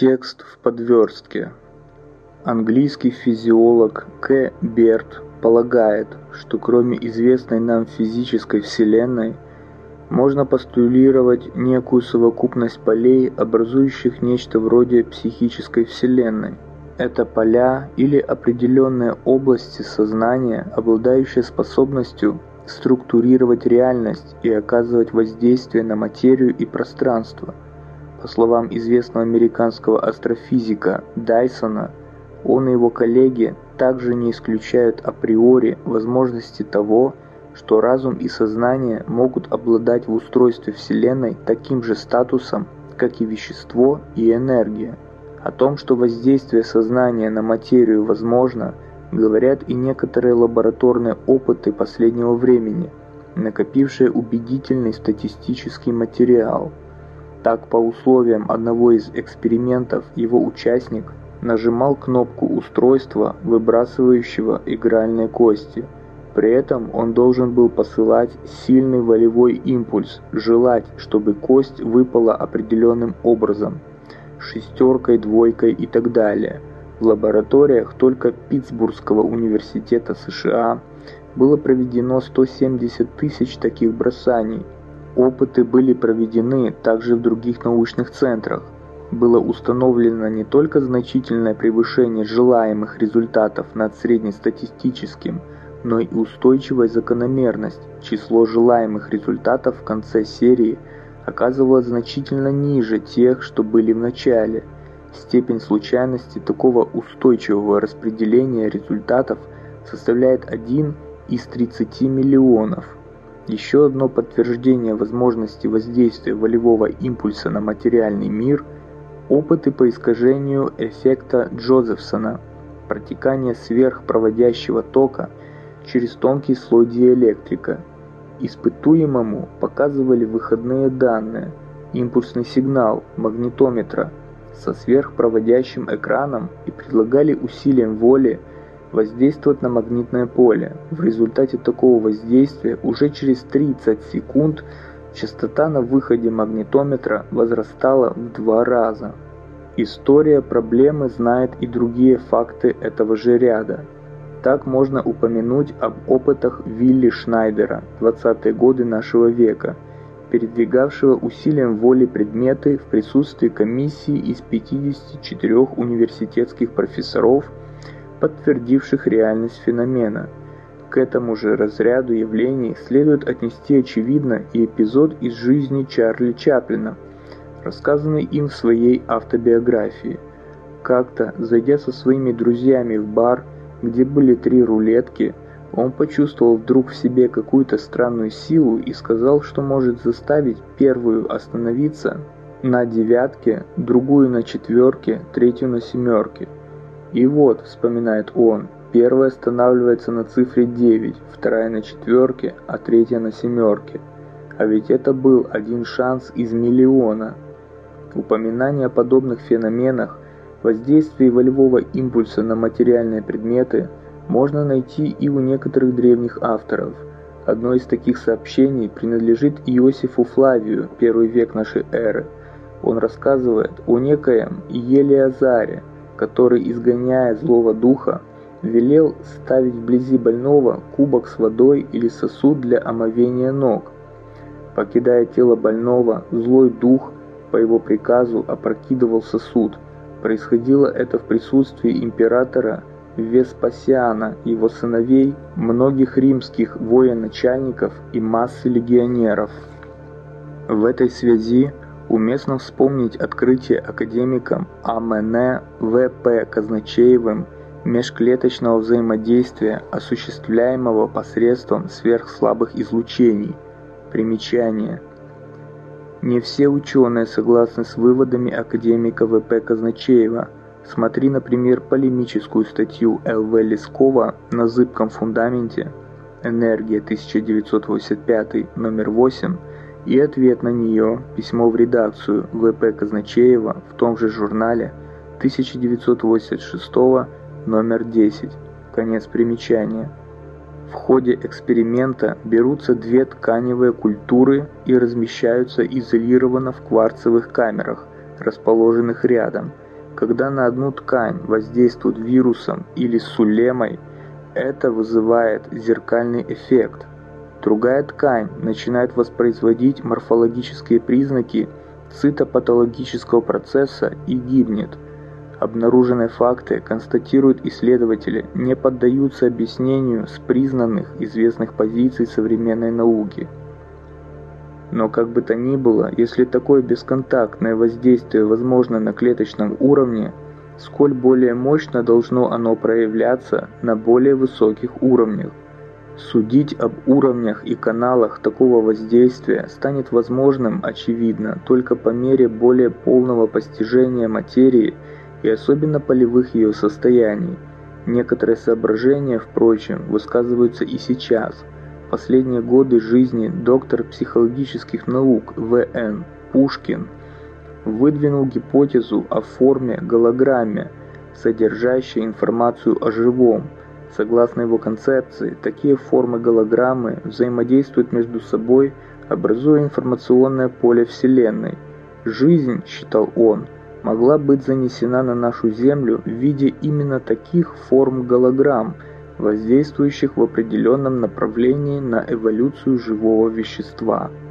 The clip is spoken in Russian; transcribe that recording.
Текст в подверстке. Английский физиолог К. Берт полагает, что кроме известной нам физической Вселенной, можно постулировать некую совокупность полей, образующих нечто вроде психической Вселенной. Это поля или определенные области сознания, обладающие способностью структурировать реальность и оказывать воздействие на материю и пространство – по словам известного американского астрофизика Дайсона, он и его коллеги также не исключают априори возможности того, что разум и сознание могут обладать в устройстве Вселенной таким же статусом, как и вещество и энергия. О том, что воздействие сознания на материю возможно, говорят и некоторые лабораторные опыты последнего времени, накопившие убедительный статистический материал – так, по условиям одного из экспериментов, его участник нажимал кнопку устройства, выбрасывающего игральные кости. При этом он должен был посылать сильный волевой импульс, желать, чтобы кость выпала определенным образом, шестеркой, двойкой и так далее. В лабораториях только Питтсбургского университета США было проведено 170 тысяч таких бросаний, Опыты были проведены также в других научных центрах. Было установлено не только значительное превышение желаемых результатов над среднестатистическим, но и устойчивая закономерность. Число желаемых результатов в конце серии оказывалось значительно ниже тех, что были в начале. Степень случайности такого устойчивого распределения результатов составляет 1 из 30 миллионов. Еще одно подтверждение возможности воздействия волевого импульса на материальный мир – опыты по искажению эффекта Джозефсона, протекание сверхпроводящего тока через тонкий слой диэлектрика. Испытуемому показывали выходные данные, импульсный сигнал магнитометра со сверхпроводящим экраном и предлагали усилием воли – воздействовать на магнитное поле. В результате такого воздействия уже через 30 секунд частота на выходе магнитометра возрастала в два раза. История проблемы знает и другие факты этого же ряда. Так можно упомянуть об опытах Вилли Шнайдера 20-е годы нашего века, передвигавшего усилием воли предметы в присутствии комиссии из 54 университетских профессоров – подтвердивших реальность феномена. К этому же разряду явлений следует отнести очевидно и эпизод из жизни Чарли Чаплина, рассказанный им в своей автобиографии. Как-то, зайдя со своими друзьями в бар, где были три рулетки, он почувствовал вдруг в себе какую-то странную силу и сказал, что может заставить первую остановиться на девятке, другую на четверке, третью на семерке. И вот, вспоминает он, первая останавливается на цифре 9, вторая на четверке, а третья на семерке. А ведь это был один шанс из миллиона. Упоминание о подобных феноменах, воздействии волевого импульса на материальные предметы можно найти и у некоторых древних авторов. Одно из таких сообщений принадлежит Иосифу Флавию, первый век нашей эры. Он рассказывает о некоем Елиазаре, который, изгоняя злого духа, велел ставить вблизи больного кубок с водой или сосуд для омовения ног. Покидая тело больного, злой дух по его приказу опрокидывал сосуд. Происходило это в присутствии императора Веспасиана, его сыновей, многих римских военачальников и массы легионеров. В этой связи Уместно вспомнить открытие академиком А.М.Н. В.П. Казначеевым межклеточного взаимодействия, осуществляемого посредством сверхслабых излучений. Примечание. Не все ученые согласны с выводами академика В.П. Казначеева. Смотри, например, полемическую статью Л.В. Лескова на зыбком фундаменте «Энергия, 1985, номер 8», и ответ на нее, письмо в редакцию В.П. Казначеева в том же журнале 1986 номер 10. Конец примечания. В ходе эксперимента берутся две тканевые культуры и размещаются изолированно в кварцевых камерах, расположенных рядом – Когда на одну ткань воздействуют вирусом или сулемой, это вызывает зеркальный эффект. Другая ткань начинает воспроизводить морфологические признаки цитопатологического процесса и гибнет. Обнаруженные факты, констатируют исследователи, не поддаются объяснению с признанных известных позиций современной науки. Но как бы то ни было, если такое бесконтактное воздействие возможно на клеточном уровне, сколь более мощно должно оно проявляться на более высоких уровнях. Судить об уровнях и каналах такого воздействия станет возможным, очевидно, только по мере более полного постижения материи и особенно полевых ее состояний. Некоторые соображения, впрочем, высказываются и сейчас – последние годы жизни доктор психологических наук В.Н. Пушкин выдвинул гипотезу о форме голограмме, содержащей информацию о живом. Согласно его концепции, такие формы голограммы взаимодействуют между собой, образуя информационное поле Вселенной. Жизнь, считал он, могла быть занесена на нашу Землю в виде именно таких форм голограмм – воздействующих в определенном направлении на эволюцию живого вещества –